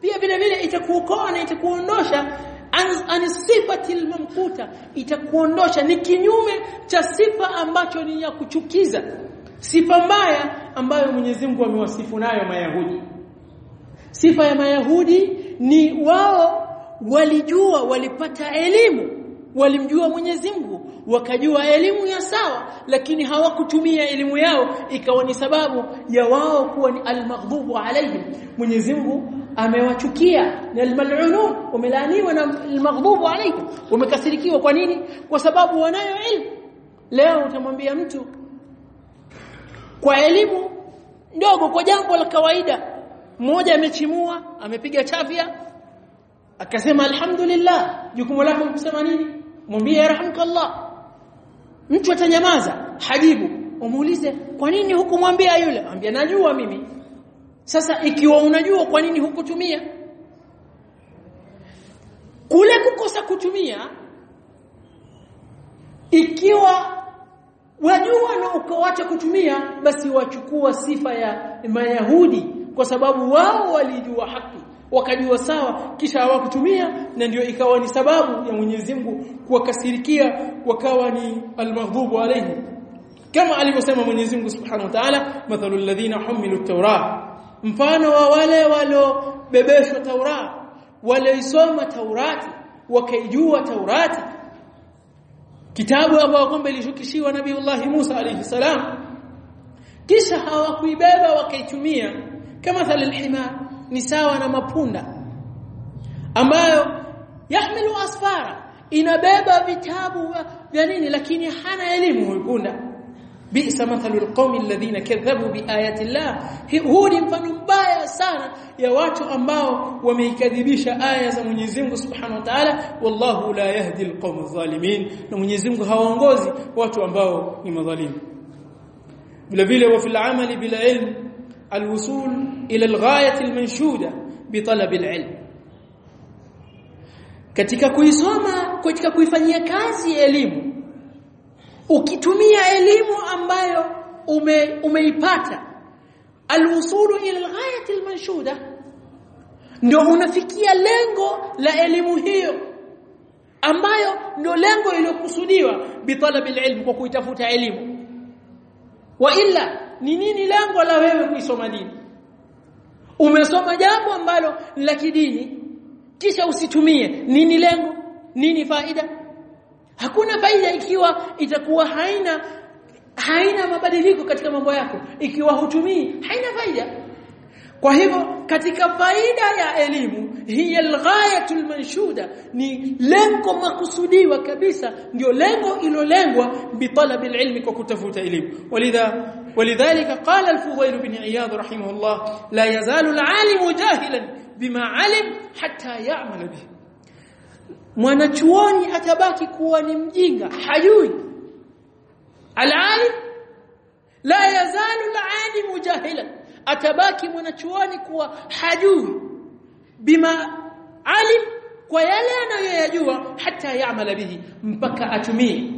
pia vile vile itakuokoa na itakuondosha. An sifati itakuondosha. Ni kinyume cha sifa ambacho ni ya kuchukiza sifa mbaya ambayo Mwenyezi Mungu amewasifu nayo Mayahudi. Sifa ya Mayahudi ni wao walijua walipata elimu walimjua Mwenyezi Mungu wakajua elimu ya sawa lakini hawakutumia elimu yao ikawa ni sababu ya wao kuwa ni almaghdhubu alaihim Mwenyezi Mungu amewachukia na almal'unun wamelaaniwa na almaghdhubu alayhim. Wamekasirikiwa kwa nini? Kwa sababu wanayo elimu. Leo utamwambia mtu kwa elimu ndogo kwa jambo la kawaida. Mmoja amechimua amepiga chafya akasema alhamdulillah. Jukumu lako kusema nini? Mwambie yarhamkallah mtu atanyamaza hajibu. Umuulize kwa nini hukumwambia yule? Ambia najua mimi. Sasa ikiwa unajua kwa nini hukutumia? Kule kukosa kutumia ikiwa wajua na ukawacha kutumia basi wachukua sifa ya mayahudi kwa sababu wao walijua haki wakajua sawa kisha hawakutumia na ndio ikawa ni sababu ya Mwenyezi Mungu kuwakasirikia wakawa ni almaghdubu alayhi. Kama alivyosema Mwenyezi Mungu Subhanahu wa Ta'ala mathalul ladhina humilu tawra. Mfano wa wale waliobebeshwa Taurat waliisoma Taurati wakaijua Taurati kitabu ambacho kwamba ilishukishiwa Nabiiullah Musa alayhi salam. Kisha hawakuibeba wakaitumia. Kama thalil ni sawa na mapunda ambayo yahmilu asfara inabeba vitabu vya nini lakini hana elimu huyu punda bi'sa mathalul qaumi alladhina kadhabu biayati llah huu ni mfano mbaya sana ya watu ambao wameikadhibisha aya za Mwenyezi Mungu Subhanahu wa Ta'ala wallahu la yahdi alqawm adh-dhalimin na Mwenyezi Mungu hawaongozi watu ambao ni madhalimu vile vile wa fil amali bila ilm الوصول إلى الغاية المنشودة بطلب العلم katika kuisoma katika kuifanyia kazi elimu ukitumia elimu ambayo ume, umeipata alwusulu ila alghayati almanshuda ndio unafikia lengo la elimu hiyo ambayo ndio lengo iliyokusudiwa bitalabi alilm kwa kuitafuta elimu. Wa illa ni nini lengo la wewe kuisoma dini? Umesoma jambo ambalo la kidini kisha usitumie nini lengo? Nini faida hakuna faida ikiwa itakuwa haina haina mabadiliko katika mambo yako ikiwa hutumii haina faida kwa hivyo katika faida ya elimu hiya alghayatul manshuda ni lengo makusudiwa kabisa ndio lengo ilolengwa bitalabil ilmi kwa kutafuta elimu walidha ولذلك قال الفضيل بن عياض رحمه الله لا يزال العالم جاهلا بما علم حتى يعمل به mwanachuoni atabaki kuwa ni mjinga hajui. Alalim la yazalu alalim jahilan atabaki mwanachuoni kuwa hajui. Bima alim kwa yale anayoyajua hata yaamala bihi mpaka atumie.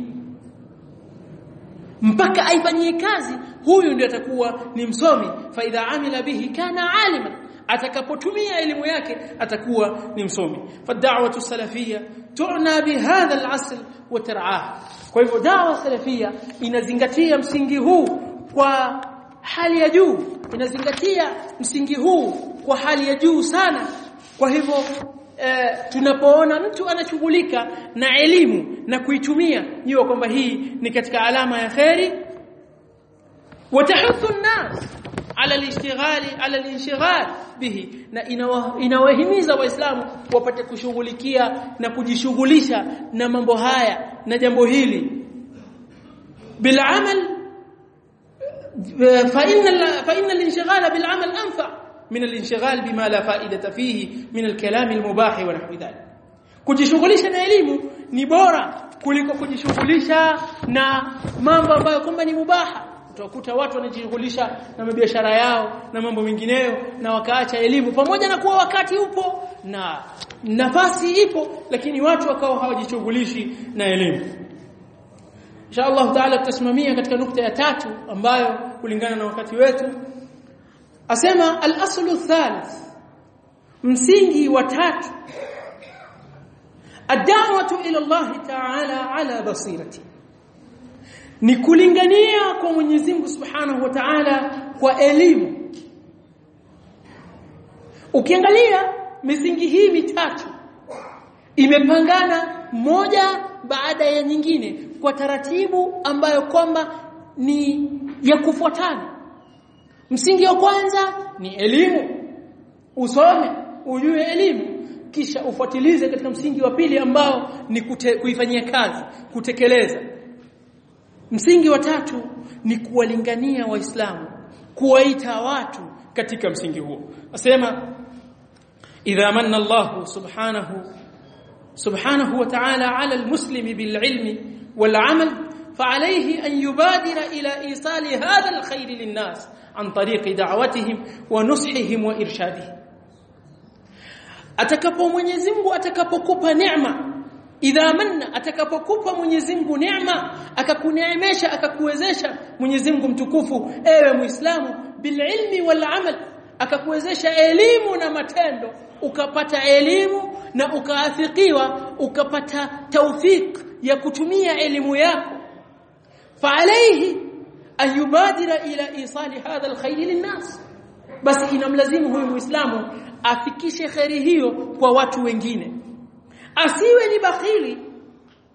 Mpaka aifanyie kazi huyu ndiye atakuwa ni msomi. Fa idha amila bihi kana alima atakapotumia elimu yake atakuwa ni msomi. Fad'awatu salafia tu'na bihadha al'asl wa tar'ah. Kwa hivyo da'wa salafia inazingatia msingi huu kwa hali ya juu. Inazingatia msingi huu kwa hali ya juu sana. Kwa hivyo e, tunapoona mtu anashughulika na elimu na kuitumia jua kwamba hii ni katika alama ya kheri. Watahuthu an-nas ala al-ishtighali ala al-inshighal bihi na inawahimiza waislamu wapate kushughulikia na kujishughulisha na mambo haya na jambo hili bil amal فإن فإن الانشغال بالعمل أنفع من الانشغال بما لا فائدة فيه من الكلام المباح ونحو ذلك kujishughulisha na elimu ni bora kuliko kujishughulisha na mambo ambayo kwamba ni mubaha utakuta watu wanajishughulisha na biashara yao na mambo mengineyo na wakaacha elimu pamoja na kuwa wakati upo na nafasi ipo lakini watu wakao hawajishughulishi na elimu. Insha Allah Taala tutasimamia katika nukta ya tatu ambayo kulingana na wakati wetu asema al-aslu thalith msingi wa tatu ad-da'watu ila Allah Ta'ala ala basirati ni kulingania kwa Mwenyezi Mungu Subhanahu wa Ta'ala kwa elimu. Ukiangalia misingi hii mitatu imepangana moja baada ya nyingine kwa taratibu ambayo kwamba ni ya kufuatana. Msingi wa kwanza ni elimu. Usome ujue elimu kisha ufuatilize katika msingi wa pili ambao ni kuifanyia kazi kutekeleza msingi wa tatu ni kuwalingania waislamu kuwaita watu katika msingi huo asema idha manna Allah subhanahu subhanahu wa ta'ala 'ala al-muslimi bil-'ilmi wal-'amal فعليه أن يبادر إلى إيصال هذا الخير للناس عن طريق دعوتهم ونصحهم وإرشادهم atakapo Mwenyezi Mungu atakapokupa neema idha manna atakapokupa Mwenyezi Mungu neema akakuneemesha akakuwezesha Mwenyezi Mungu mtukufu ewe Muislamu bililmi wal amal akakuwezesha elimu na matendo ukapata elimu na ukaathikiwa ukapata taufik ya kutumia elimu yako. Fa alayhi an yubadira ila isali hadha alkhayr linnas basi inamlazimu huyu muislamu afikishe khairi hiyo kwa watu wengine. Asiwe ni bakhili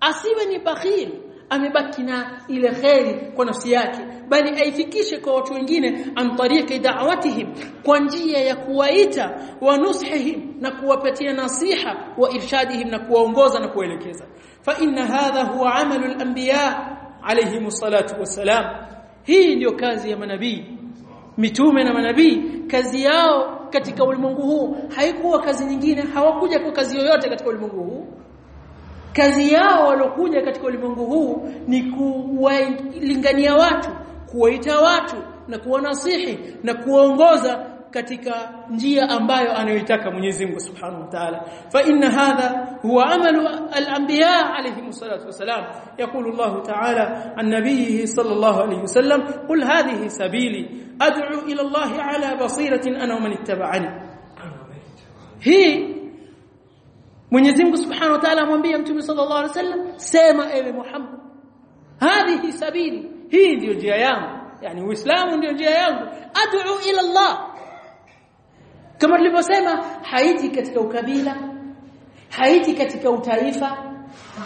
asiwe ni bakhili amebaki na ile khairi kwa nafsi yake bali aifikishe kwa watu wengine an tariqi da'watihim kwa njia ya kuwaita wa nushihim na kuwapatia nasiha wa irshadihim na kuwaongoza na kuelekeza fa inna hadha huwa amalu al-anbiya alayhi salatu wassalam hii ndiyo kazi ya manabii mitume na manabii kazi yao katika ulimwengu huu haikuwa kazi nyingine hawakuja kwa kazi yoyote katika ulimwengu huu. Kazi yao walokuja katika ulimwengu huu ni kuwalingania watu kuwaita watu na kuwanasihi na kuwaongoza katika njia ambayo anayoitaka Mwenyezi Mungu Subhanahu wa Ta'ala fa inna hadha huwa amalu al-anbiya alayhi salatu wasalam yaqulu Allah Ta'ala an nabiyhi sallallahu alayhi wasallam qul hadhihi sabili ad'u ila Allah ala basiratin ana wa man ittaba'ani hii Mwenyezi Mungu Subhanahu wa Ta'ala amwambia Mtume sallallahu alayhi wasallam sema ewe Muhammad hadhihi sabili hii ndio njia yangu yani uislamu ndio njia yangu ad'u ila Allah kama tulivyosema haiti katika ukabila haiti katika utaifa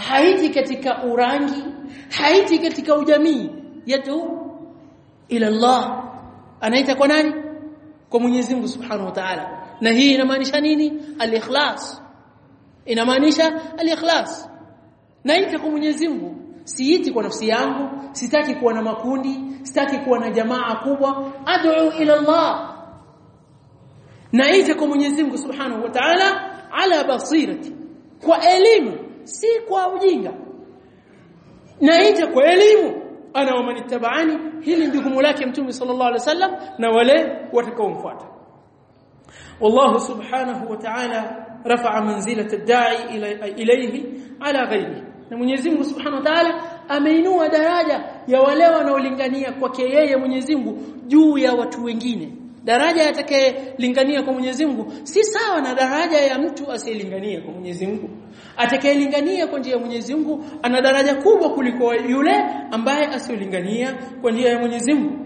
haiti katika urangi haiti katika ujamii yetu ila Allah. Anaita kwa nani? Kwa Mwenyezi Mungu Subhanahu wa Ta'ala. Na hii inamaanisha nini? Al-ikhlas. Inamaanisha al-ikhlas. Naita kwa Mwenyezi Mungu. Siiti kwa nafsi yangu sitaki kuwa na makundi sitaki kuwa na jamaa kubwa. Ad'u ila Allah naita kwa Mwenyezi Mungu Subhanahu wa Ta'ala ala basirati kwa elimu si kwa ujinga naita kwa elimu ana wa manittaba'ani hili jukumu lake mtume sallallahu alaihi wasallam na wale watakaomfuata والله سبحانه وتعالى رفع منزله الداعي اليه على غيره na Mwenyezi Mungu Subhanahu wa Ta'ala ameinua daraja ya wale wanaolingania kwake yeye Mwenyezi Mungu juu ya watu wengine daraja atakayelingania kwa Mwenyezi Mungu si sawa na daraja ya mtu asiyelingania kwa Mwenyezi Mungu. Atakayelingania kwa njia ya Mwenyezi Mungu ana daraja kubwa kuliko yule ambaye asiyelingania kwa njia ya Mwenyezi Mungu.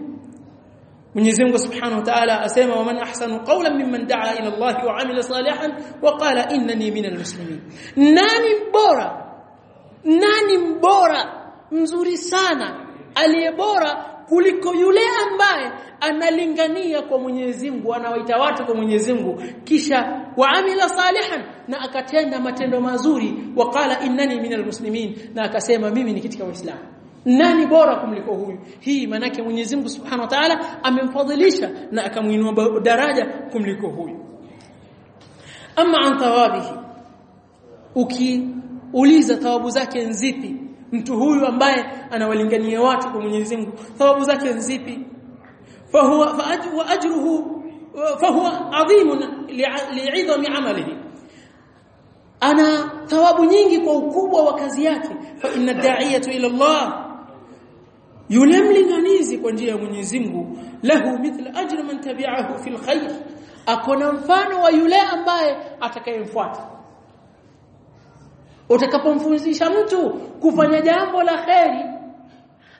Mwenyezi Mungu Subhanahu wa Ta'ala asema waman ahsanu qawlan mimman da'a ila Allah wa 'amila salihan wa qala innani minal muslimin. Nani bora nani mbora mzuri sana aliyebora kuliko yule ambaye analingania kwa Mwenyezi Mungu anawaita watu kwa Mwenyezi Mungu. Kisha waamila salihan na akatenda matendo mazuri. Waqala innani minal muslimin na akasema mimi ni katika waislamu. Nani bora kumliko huyu? Hii manake Mwenyezi Mungu Subhanahu wa Ta'ala amemfadhilisha na akamuinua daraja kumliko huyu. Ama an thawabihi ukiuliza thawabu zake nzipi mtu huyu ambaye anawalingania watu kwa Mwenyezi Mungu thawabu zake nzipi fahuwa wa ajruhu fahuwa adhimun li'idhami amalihi. Ana thawabu nyingi kwa ukubwa wa kazi yake. Fa inna da'iyatu ila Allah yule mlinganizi kwa njia ya Mwenyezi Mungu lahu mithla ajri man tabi'ahu fil khair. Akona mfano wa yule ambaye atakayemfuata utakapomfundisha mtu kufanya jambo la kheri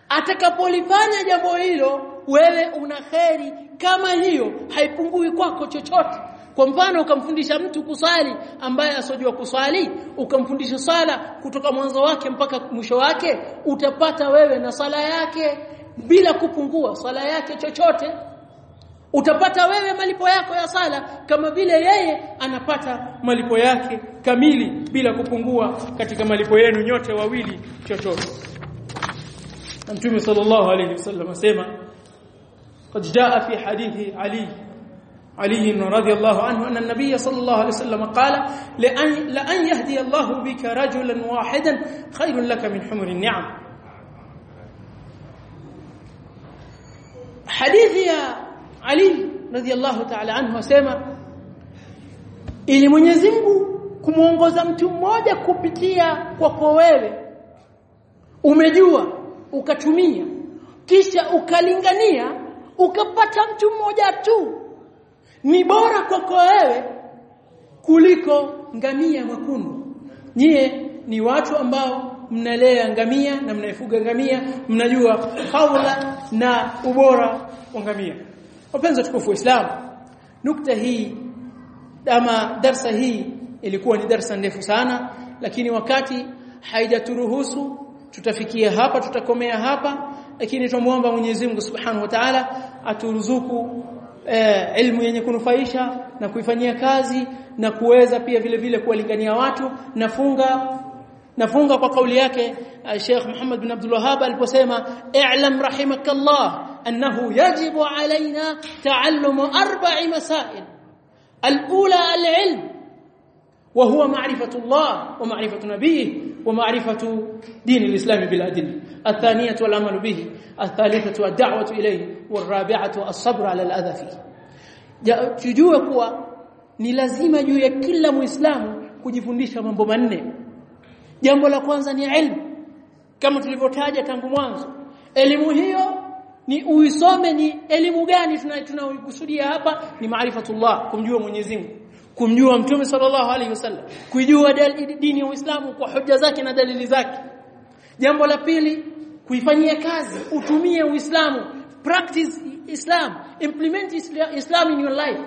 atakapolifanya jambo hilo wewe una kheri kama hiyo haipungui kwako chochote. Kwa mfano ukamfundisha mtu kusali ambaye asojua kusali ukamfundisha sala kutoka mwanzo wake mpaka mwisho wake utapata wewe na sala yake bila kupungua sala yake chochote utapata wewe malipo yako ya sala kama vile yeye anapata malipo yake kamili bila kupungua katika malipo yenu nyote wawili chochote mtume sallallahu alayhi wasallam asema قد جاء في حديث علي علي رضي الله عنه أن النبي صلى الله عليه وسلم قال لأن, لأن يهدي الله بك رجلا واحدا خير لك من حمر النعم حديث يا Ali radhiallahu ta'ala anhu asema ili Mwenyezi Mungu kumuongoza mtu mmoja kupitia kwako wewe umejua ukatumia kisha ukalingania ukapata mtu mmoja tu ni bora kwako wewe kuliko ngamia wekundu nyie ni watu ambao mnalea ngamia na mnaifuga ngamia mnajua faula na ubora wa ngamia wapenzi tukufu waislamu nukta hii ama darsa hii ilikuwa ni darsa ndefu sana lakini wakati haijaturuhusu tutafikia hapa tutakomea hapa lakini tumuomba Mwenyezi Mungu Subhanahu wa Ta'ala aturuzuku eh, ilmu yenye kunufaisha na kuifanyia kazi na kuweza pia vile vile kuwalingania watu nafunga نفونغا ياك الشيخ محمد بن عبد الوهاب القسيمة اعلم رحمك الله أنه يجب علينا تعلم أربع مسائل. الأولى العلم وهو معرفة الله ومعرفة نبيه ومعرفة دين الإسلام بالأدلة. الثانية العمل به الثالثة الدعوة إليه والرابعة الصبر على الأذى فيه. تجوه قوة نلزيم يكلم إسلام kujifundisha mambo manne jambo la kwanza ni elimu kama tulivyotaja tangu mwanzo. Elimu hiyo ni uisome ni elimu gani tunayokusudia hapa? Ni maarifatullah kumjua Mwenyezi Mungu. Kumjua mtume sallallahu alaihi wasallam. Kujua dini ya Uislamu kwa hoja zake na dalili zake. Jambo la pili kuifanyia kazi utumie Uislamu. Practice Islam. Implement Islam in your life.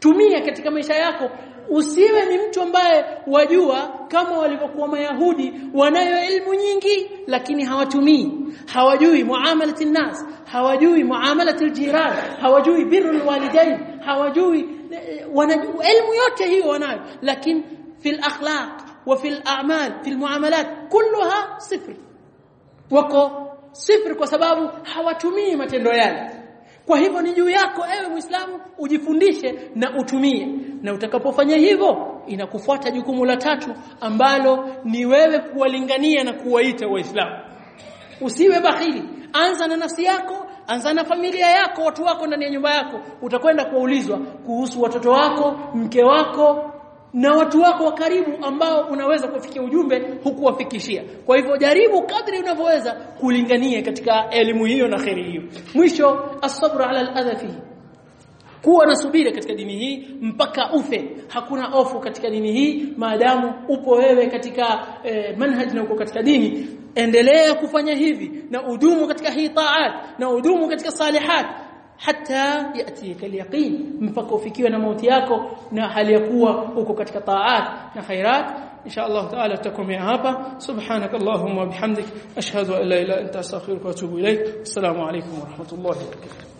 Tumia katika maisha yako usiwe ni mtu ambaye wajua kama walivyokuwa mayahudi wanayo elimu nyingi lakini hawatumii hawajui muamalati nas hawajui muamalati aljiran hawajui birrul walidain hawajui elimu yote hiyo wanayo lakini fil akhlaq wa fil a'mal fil muamalat kulluha sifri wako sifri kwa sababu hawatumii matendo yale kwa hivyo ni juu yako ewe Muislamu ujifundishe na utumie. Na utakapofanya hivyo inakufuata jukumu la tatu ambalo ni wewe kuwalingania na kuwaita waislamu. Usiwe bakhili. Anza na nafsi yako anza na familia yako watu wako ndani ya nyumba yako. Utakwenda kuulizwa kuhusu watoto wako mke wako na watu wako wa karibu ambao unaweza kufikia ujumbe hukuwafikishia. Kwa hivyo jaribu kadri unavyoweza kulingania katika elimu hiyo na kheri hiyo. Mwisho as-sabr ala al-adha kuwa na subira katika dini hii mpaka ufe. Hakuna ofu katika dini hii. Maadamu upo wewe katika eh, manhaj na uko katika dini. Endelea kufanya hivi na udumu katika hii taat na udumu katika salihat hata yatika al-yaqin mpaka ufikiwe na yako na hali ya kuwa uko katika taat na khairat insha Allah taala tutakomea hapa subhanakallahumma wa bihamdik ashhadu an la ilaha illa anta astaghfiruka wa atubu ilaik assalamu alaykum wa rahmatullahi wa barakatuh